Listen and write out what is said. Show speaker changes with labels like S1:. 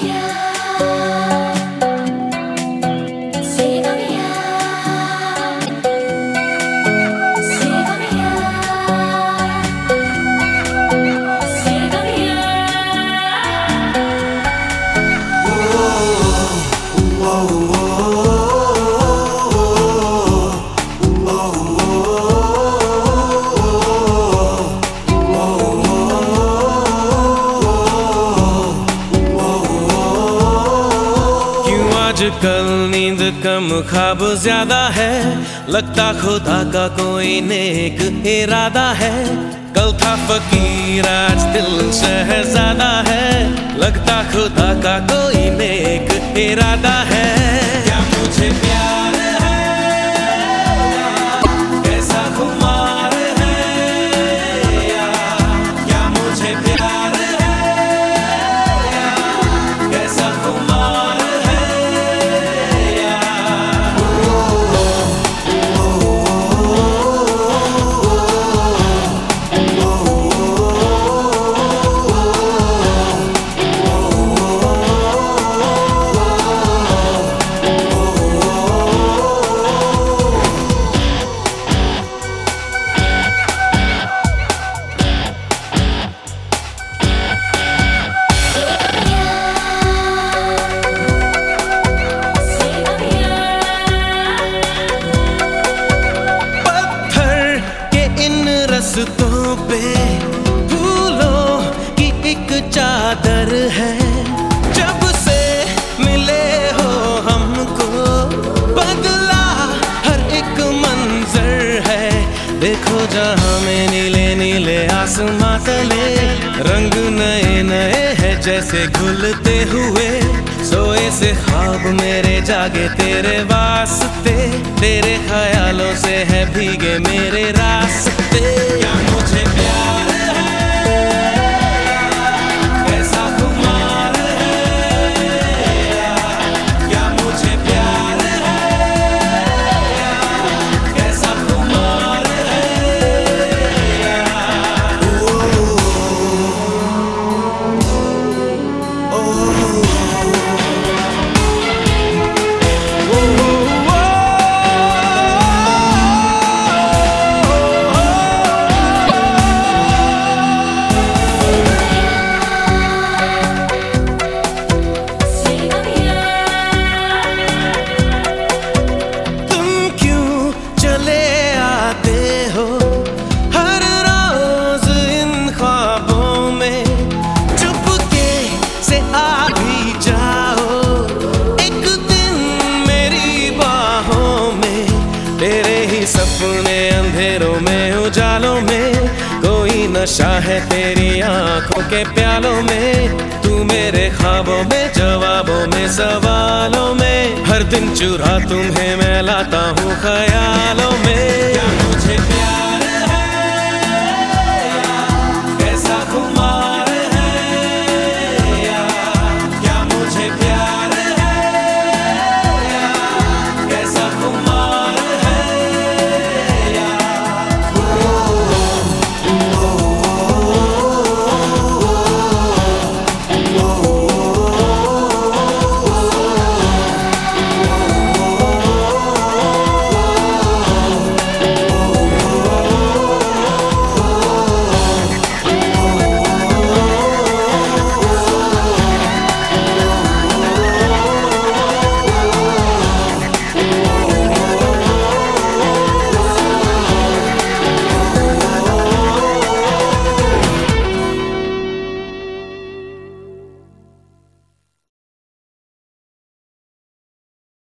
S1: Yeah. आजकल नींद कम खाब ज़्यादा है। लगता खुदा का कोई नेक इरादा है। कल था फकीर, आज दिल शहजादा है। लगता खुदा का कोई नेक इरादा है। पे फूलों की एक चादर है। जब से मिले हो हमको, बदला हर एक मंजर है। देखो जहाँ में नीले नीले आसमां तले रंग नए नए हैं जैसे घुलते हुए। सोए से ख्वाब मेरे जागे तेरे वास्ते। तेरे ख्यालों से है भीगे मेरे रास्ते। सपने अंधेरों में, उजालों में, कोई नशा है तेरी आँखों के प्यालों में। तू मेरे ख्वाबों में, जवाबों में, सवालों में। हर दिन चुरा तुम्हें, मैं लाता हूँ ख्यालों में।